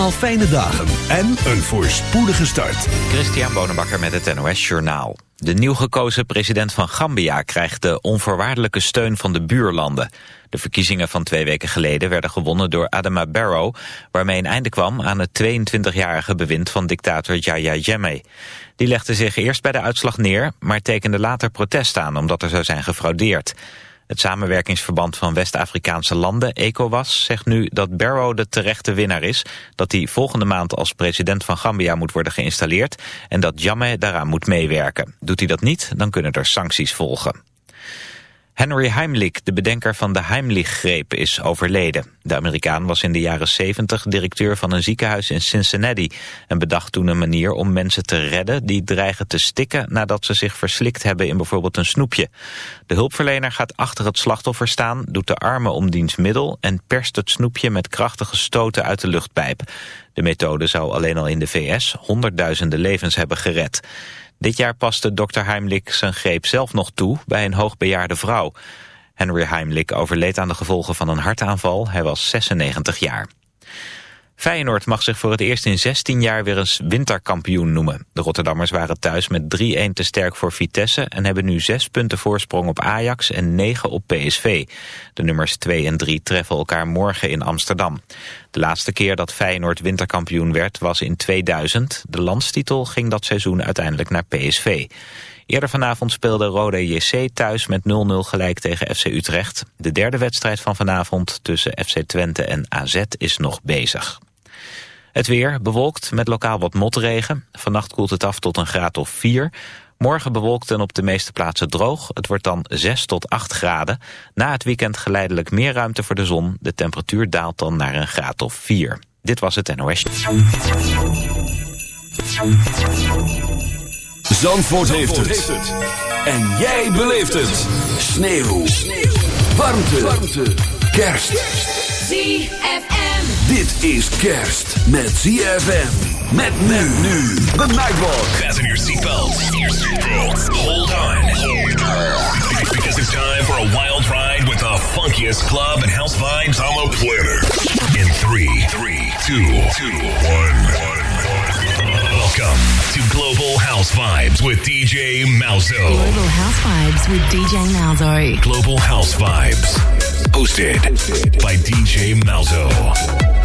allemaal fijne dagen en een voorspoedige start. Christian Bonenbakker met het NOS Journaal. De nieuw gekozen president van Gambia krijgt de onvoorwaardelijke steun van de buurlanden. De verkiezingen van twee weken geleden werden gewonnen door Adama Barrow... waarmee een einde kwam aan het 22-jarige bewind van dictator Yahya Jammeh. Die legde zich eerst bij de uitslag neer, maar tekende later protest aan... omdat er zou zijn gefraudeerd. Het samenwerkingsverband van West-Afrikaanse landen, ECOWAS, zegt nu dat Barrow de terechte winnaar is, dat hij volgende maand als president van Gambia moet worden geïnstalleerd en dat Jammeh daaraan moet meewerken. Doet hij dat niet, dan kunnen er sancties volgen. Henry Heimlich, de bedenker van de Heimlich-greep, is overleden. De Amerikaan was in de jaren 70 directeur van een ziekenhuis in Cincinnati... en bedacht toen een manier om mensen te redden die dreigen te stikken... nadat ze zich verslikt hebben in bijvoorbeeld een snoepje. De hulpverlener gaat achter het slachtoffer staan, doet de armen om diens middel... en perst het snoepje met krachtige stoten uit de luchtpijp. De methode zou alleen al in de VS honderdduizenden levens hebben gered. Dit jaar paste Dr. Heimlich zijn greep zelf nog toe bij een hoogbejaarde vrouw. Henry Heimlich overleed aan de gevolgen van een hartaanval. Hij was 96 jaar. Feyenoord mag zich voor het eerst in 16 jaar weer eens winterkampioen noemen. De Rotterdammers waren thuis met 3-1 te sterk voor Vitesse... en hebben nu 6 punten voorsprong op Ajax en 9 op PSV. De nummers 2 en 3 treffen elkaar morgen in Amsterdam. De laatste keer dat Feyenoord winterkampioen werd was in 2000. De landstitel ging dat seizoen uiteindelijk naar PSV. Eerder vanavond speelde Rode JC thuis met 0-0 gelijk tegen FC Utrecht. De derde wedstrijd van vanavond tussen FC Twente en AZ is nog bezig. Het weer bewolkt met lokaal wat motregen. Vannacht koelt het af tot een graad of 4. Morgen bewolkt en op de meeste plaatsen droog. Het wordt dan 6 tot 8 graden. Na het weekend geleidelijk meer ruimte voor de zon. De temperatuur daalt dan naar een graad of 4. Dit was het NOS. Zandvoort, heeft, het. En jij beleeft het. Sneeuw. Warmte. Warmte. Kerst. ZFM. Dit is kerst met ZFM. Met men nu. The Nightwalk. Fasten your seatbelts. Hold on. Hold on. Because it's time for a wild ride with the funkiest club and house vibes on the planet. In three, three, two, two, one, one. Welcome to Global House Vibes with DJ Malzo. Global House Vibes with DJ Malzo. Global House Vibes. Hosted by DJ Malzo.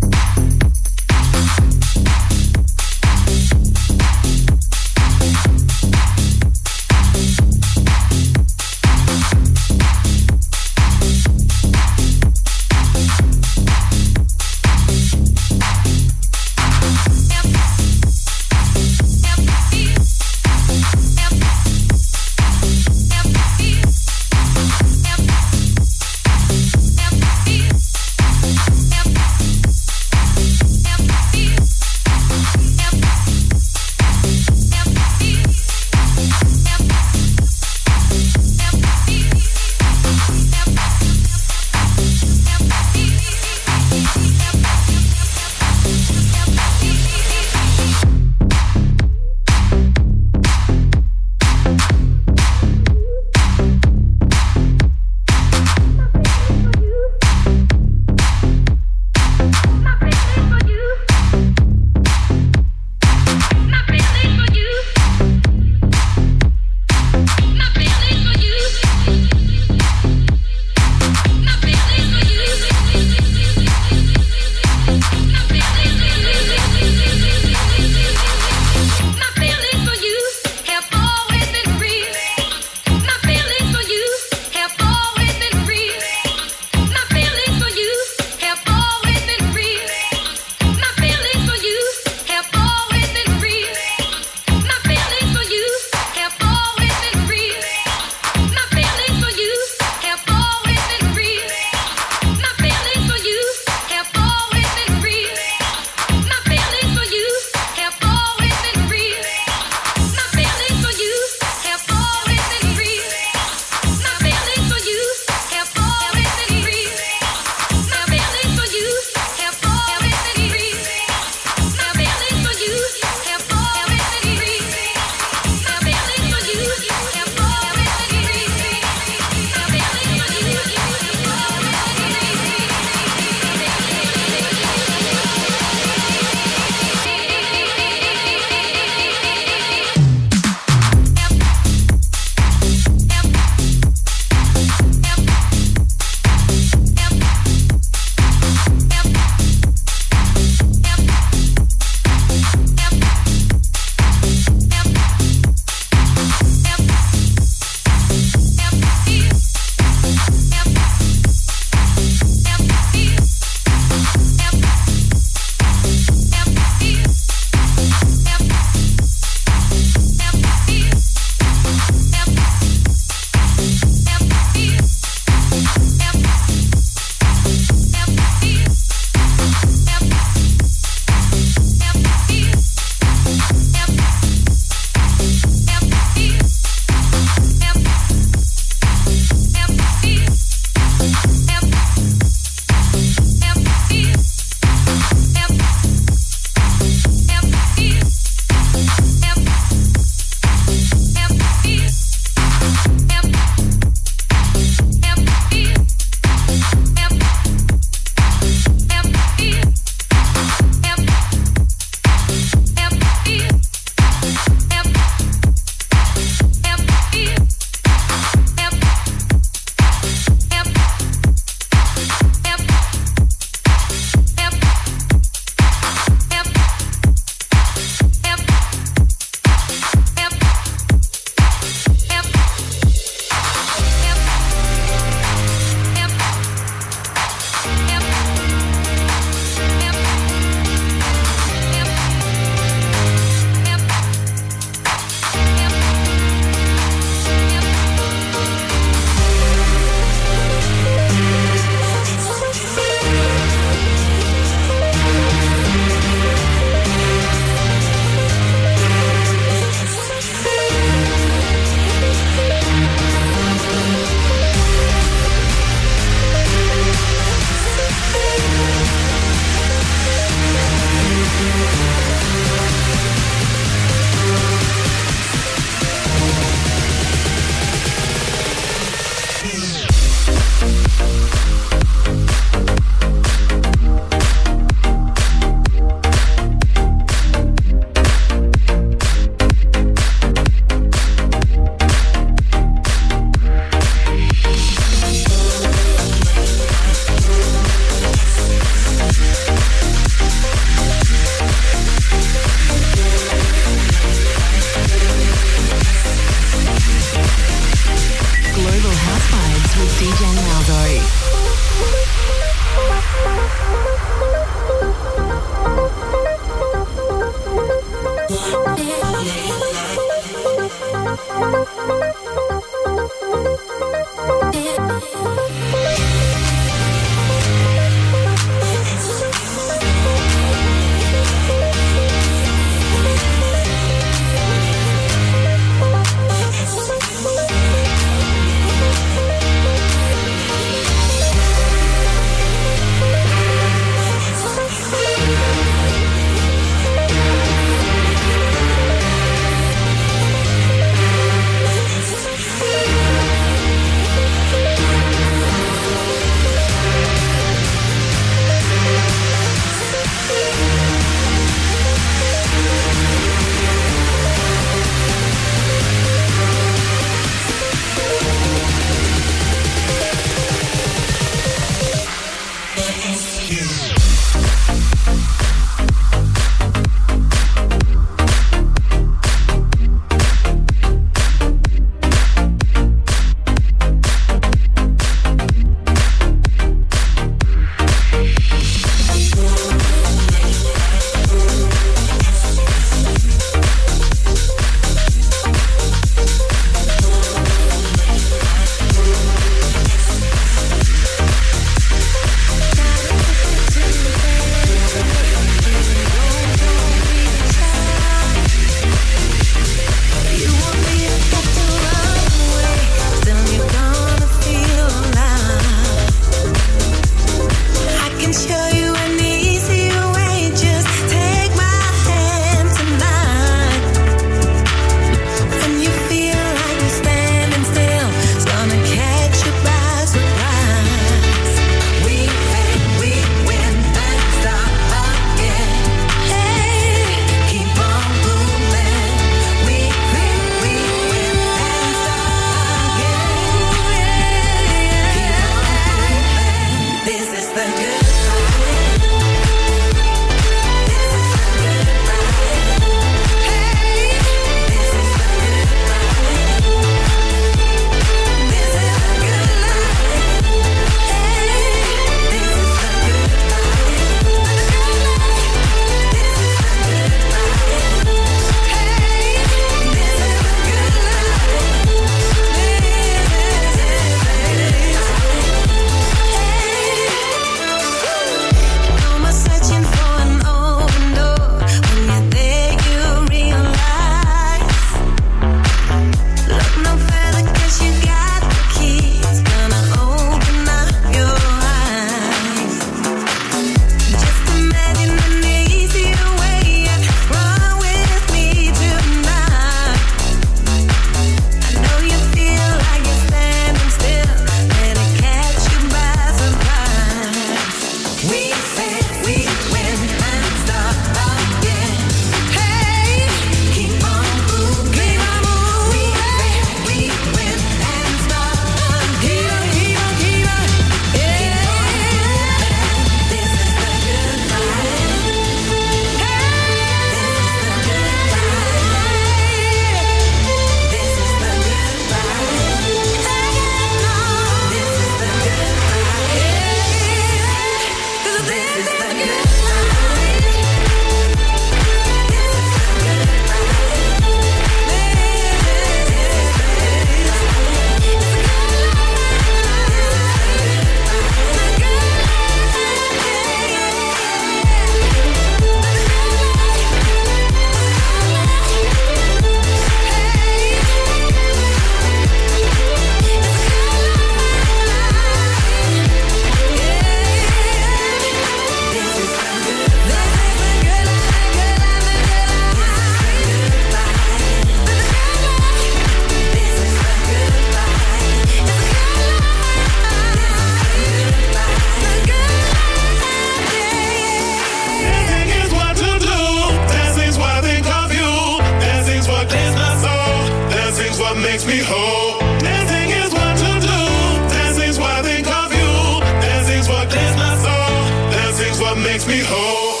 Makes me whole.